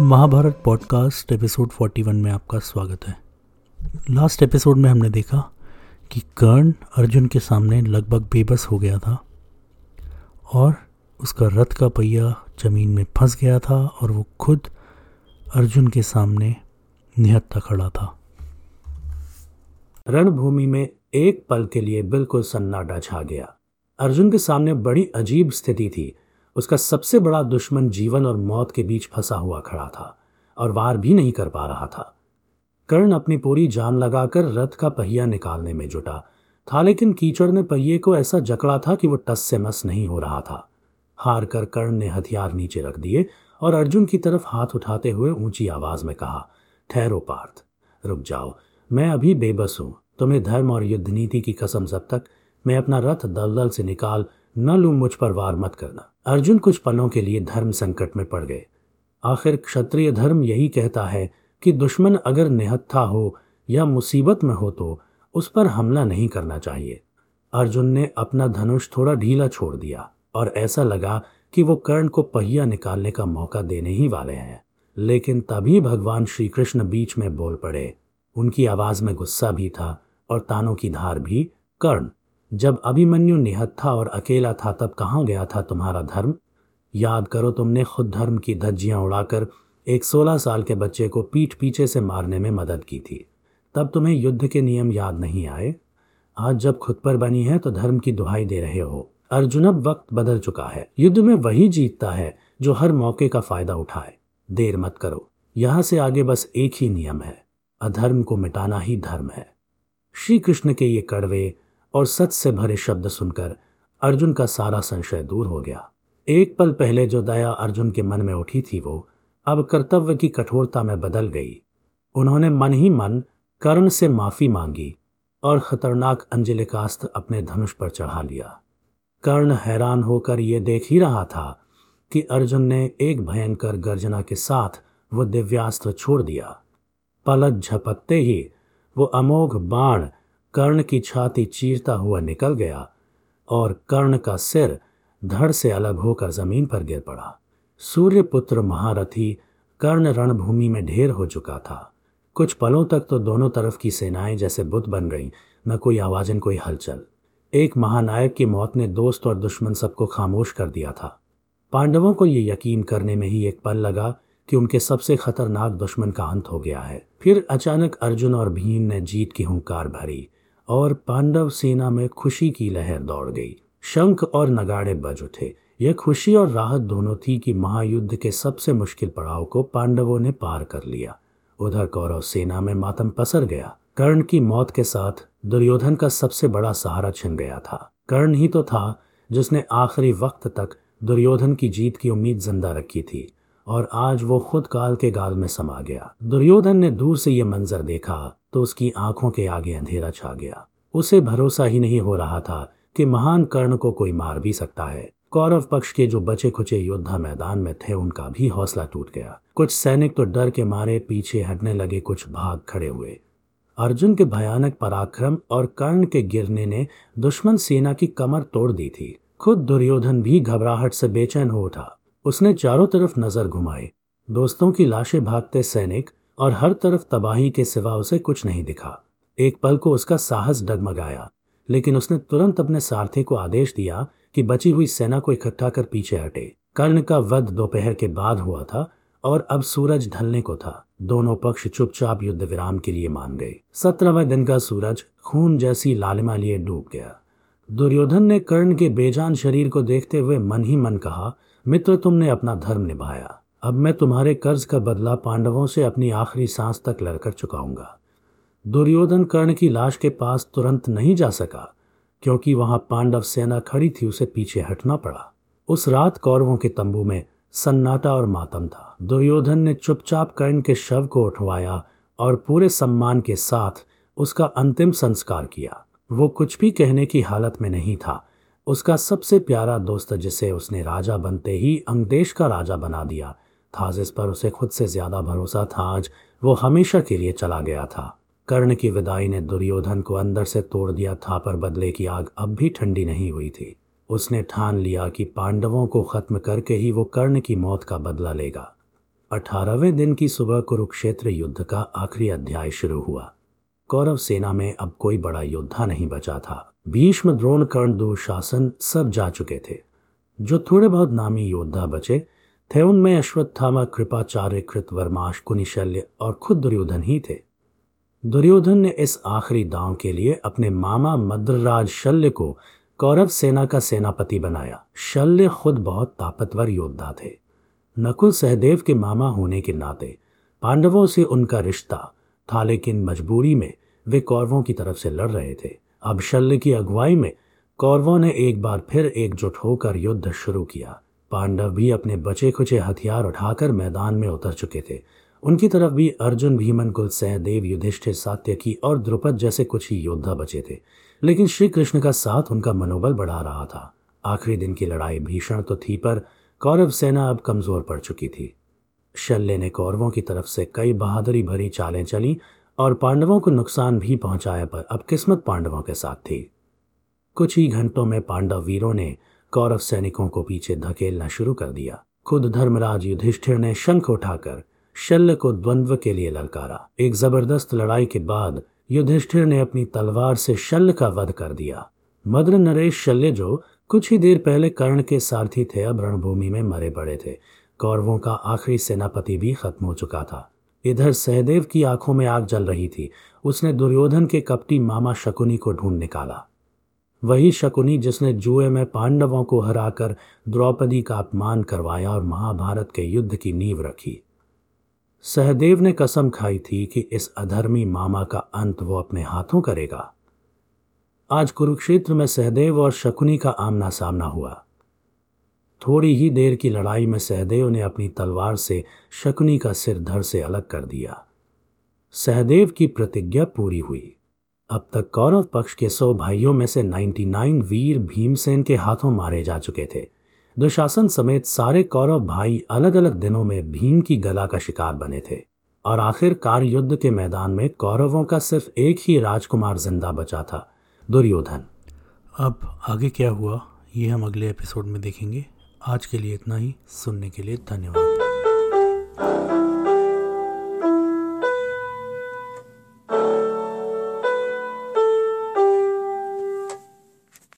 Mahabharat podcast episode 41 में आपका स्वागत है। लास्ट एपिसोड में हमने देखा कि कर्ण अर्जुन के सामने लगभग बेबस हो गया था और उसका रथ का पहिया ज़मीन में फंस गया था और वो खुद अर्जुन के सामने निहत्ता खड़ा था। रणभूमि में एक पल के लिए बिल्कुल सन्नाटा छा गया। अर्जुन के सामने बड़ी अजीब स्थिति थी। उसका सबसे बड़ा दुश्मन जीवन और मौत के बीच फंसा हुआ खड़ा था और वार भी नहीं कर पा रहा था। कर्ण अपनी पूरी जान लगाकर रथ का पहिया निकालने में जुटा था, लेकिन कीचड़ ने पहिए को ऐसा जकड़ा था कि वो टस से मस नहीं हो रहा था। हार कर कर्ण ने हथियार नीचे रख दिए और अर्जुन की तरफ़ हाथ उठाते हुए ऊँची आवाज़ में कहा, ठहरो पार्थ, रुक जाओ, मैं अभी बेबस हूँ, तुम्हें धर्म और युद्ध नीति की कसम जब तक, मैं अपना रथ दलदल से निकाल न लू मुझ पर वार मत करना। अर्जुन कुछ पलों के लिए धर्म संकट में पड़ गए। आखिर क्षत्रिय धर्म यही कहता है कि दुश्मन अगर निहत्था हो या मुसीबत में हो तो उस पर हमला नहीं करना चाहिए। अर्जुन ने अपना धनुष थोड़ा ढीला छोड़ दिया और ऐसा लगा कि वो कर्ण को पहिया निकालने का मौका देने ही वाले हैं। लेकिन तभी भगवान श्री कृष्ण बीच में बोल पड़े। उनकी आवाज़ में गुस्सा भी था और तानों की धार भी कर्ण जब अभिमन्यु निहत्था और अकेला था, तब कहाँ गया था तुम्हारा धर्म? याद करो तुमने खुद धर्म की धज्जियाँ उड़ाकर एक सोलह साल के बच्चे को पीठ पीछे से मारने में मदद की थी। तब तुम्हें युद्ध के नियम याद नहीं आए? आज जब खुद पर बनी है तो धर्म की दुहाई दे रहे हो। अर्जुन अब वक्त बदल चुका है। युद्ध में वही जीतता है, जो हर मौके का फ़ायदा उठाए। देर मत करो। यहाँ से आगे बस एक ही नियम है। अधर्म को मिटाना ही धर्म है। श्री कृष्ण के ये कड़वे और सच से भरे शब्द सुनकर अर्जुन का सारा संशय दूर हो गया। एक पल पहले जो दया अर्जुन के मन में उठी थी वो, अब कर्तव्य की कठोरता में बदल गई। उन्होंने मन ही मन कर्ण से माफ़ी मांगी और खतरनाक अंजलिकास्त्र अपने धनुष पर चढ़ा लिया। कर्ण हैरान होकर यह देख ही रहा था कि अर्जुन ने एक भयंकर गर्जना के साथ वो दिव्यास्त्र छोड़ दिया। पलक झपकते ही वो अमोघ बाण कर्ण की छाती चीरता हुआ निकल गया और कर्ण का सिर धड़ से अलग होकर ज़मीन पर गिर पड़ा। सूर्यपुत्र महारथी कर्ण रणभूमि में ढेर हो चुका था। कुछ पलों तक तो दोनों तरफ़ की सेनाएँ जैसे बुत बन गईं, न कोई आवाजन कोई हलचल। एक महानायक की मौत ने दोस्त और दुश्मन सबको खामोश कर दिया था। पांडवों को यह यकीन करने में ही एक पल लगा कि उनके सबसे खतरनाक दुश्मन का अंत हो गया है। फिर अचानक अर्जुन और भीम ने जीत की हुंकार भरी। और पांडव सेना में खुशी की लहर दौड़ गई। शंख और नगाड़े बज उठे। यह खुशी और राहत दोनों थी कि महायुद्ध के सबसे मुश्किल पड़ाव को पांडवों ने पार कर लिया। उधर कौरव सेना में मातम पसर गया। कर्ण की मौत के साथ दुर्योधन का सबसे बड़ा सहारा छिन गया था। कर्ण ही तो था जिसने आखिरी वक्त तक दुर्योधन की जीत की उम्मीद ज़िंदा रखी थी। और आज वो खुद काल के गाल में समा गया। दुर्योधन ने दूर से ये मंजर देखा तो उसकी आँखों के आगे अंधेरा छा गया। उसे भरोसा ही नहीं हो रहा था कि महान कर्ण को कोई मार भी सकता है। कौरव पक्ष के जो बचे खुचे योद्धा मैदान में थे, उनका भी हौसला टूट गया। कुछ सैनिक तो डर के मारे पीछे हटने लगे, कुछ भाग खड़े हुए। अर्जुन के भयानक पराक्रम और कर्ण के गिरने ने दुश्मन सेना की कमर तोड़ दी थी। खुद दुर्योधन भी घबराहट से बेचैन हो उठा। उसने चारों तरफ़ नज़र घुमाई। दोस्तों की लाशें भागते सैनिक और हर तरफ़ तबाही के सिवा उसे कुछ नहीं दिखा। एक पल को उसका साहस डगमगाया, लेकिन उसने तुरंत अपने सारथी को आदेश दिया कि बची हुई सेना को इकट्ठा कर पीछे हटे। कर्ण का वध दोपहर के बाद हुआ था और अब सूरज ढलने को था। दोनों पक्ष चुपचाप युद्ध विराम के लिए मान गए। सत्रहवें दिन का सूरज खून जैसी लालिमा लिए डूब गया। दुर्योधन ने कर्ण के बेजान शरीर को देखते हुए मन ही मन कहा मित्र, तुमने अपना धर्म निभाया। अब मैं तुम्हारे कर्ज का बदला पांडवों से अपनी आखिरी सांस तक लड़कर चुकाऊँगा। दुर्योधन कर्ण की लाश के पास तुरंत नहीं जा सका, क्योंकि वहाँ पांडव सेना खड़ी थी, उसे पीछे हटना पड़ा। उस रात कौरवों के तंबू में सन्नाटा और मातम था। दुर्योधन ने चुपचाप कर्ण के शव को उठवाया और पूरे सम्मान के साथ उसका अंतिम संस्कार किया। वो कुछ भी कहने की हालत में नहीं था उसका सबसे प्यारा दोस्त जिसे उसने राजा बनते ही अंगदेश का राजा बना दिया था, जिस पर उसे खुद से ज़्यादा भरोसा था, आज वो हमेशा के लिए चला गया था। कर्ण की विदाई ने दुर्योधन को अंदर से तोड़ दिया था, पर बदले की आग अब भी ठंडी नहीं हुई थी। उसने ठान लिया कि पांडवों को खत्म करके ही वो कर्ण की मौत का बदला लेगा। अठारहवें दिन की सुबह कुरुक्षेत्र युद्ध का आखिरी अध्याय शुरू हुआ। कौरव सेना में अब कोई बड़ा योद्धा नहीं बचा था। भीष्म द्रोण कर्ण दुशासन सब जा चुके थे। जो थोड़े बहुत नामी योद्धा बचे, थे उनमें अश्वत्थामा कृपाचार्य कृत वर्माश कुनिशल्य और खुद दुर्योधन ही थे। दुर्योधन ने इस आखिरी दांव के लिए अपने मामा मद्रराज शल्य को कौरव सेना का सेनापति बनाया। शल्य खुद बहुत ताकतवर योद्धा थे। नकुल सहदेव के मामा होने के नाते पांडवों से उनका रिश्ता था, लेकिन मजबूरी में वे कौरवों की तरफ़ से लड़ रहे थे। अब शल्य की अगुवाई में कौरवों ने एक बार फिर एकजुट होकर युद्ध शुरू किया। पांडव भी अपने बचे खुचे हथियार उठाकर मैदान में उतर चुके थे। उनकी तरफ़ भी अर्जुन, भीमन कुल सहदेव युधिष्ठिर, सात्यकी और द्रुपद जैसे कुछ ही योद्धा बचे थे। लेकिन श्री कृष्ण का साथ उनका मनोबल बढ़ा रहा था। आखिरी दिन की लड़ाई भीषण तो थी, पर कौरव सेना अब कमज़ोर पड़ चुकी थी। शल्य ने कौरवों की तरफ़ से कई बहादुरी भरी चालें चली और पांडवों को नुकसान भी पहुँचाया पर अब किस्मत पांडवों के साथ थी। कुछ ही घंटों में पांडव वीरों ने कौरव सैनिकों को पीछे धकेलना शुरू कर दिया। खुद धर्मराज युधिष्ठिर ने शंख उठाकर शल्य को द्वंद्व के लिए ललकारा। एक ज़बरदस्त लड़ाई के बाद युधिष्ठिर ने अपनी तलवार से शल्य का वध कर दिया। मद्र नरेश शल्य जो कुछ ही देर पहले कर्ण के सारथी थे, अब रणभूमि में मरे पड़े थे। कौरवों का आखिरी सेनापति भी खत्म हो चुका था। इधर सहदेव की आँखों में आग जल रही थी। उसने दुर्योधन के कपटी मामा शकुनी को ढूंढ निकाला। वही शकुनी जिसने जुए में पांडवों को हराकर द्रौपदी का अपमान करवाया और महाभारत के युद्ध की नींव रखी। सहदेव ने कसम खाई थी कि इस अधर्मी मामा का अंत वो अपने हाथों करेगा। आज कुरुक्षेत्र में सहदेव और शकुनी का आमना सामना हुआ। थोड़ी ही देर की लड़ाई में सहदेव ने अपनी तलवार से शकुनी का सिर धड़ से अलग कर दिया। सहदेव की प्रतिज्ञा पूरी हुई। अब तक कौरव पक्ष के सौ भाइयों में से 99 वीर भीमसेन के हाथों मारे जा चुके थे। दुशासन समेत सारे कौरव भाई अलग अलग दिनों में भीम की गला का शिकार बने थे और आखिरकार युद्ध के मैदान में कौरवों का सिर्फ़ एक ही राजकुमार ज़िंदा बचा था, दुर्योधन। अब आगे क्या हुआ, ये हम अगले एपिसोड में देखेंगे। आज के लिए इतना ही। सुनने के लिए धन्यवाद।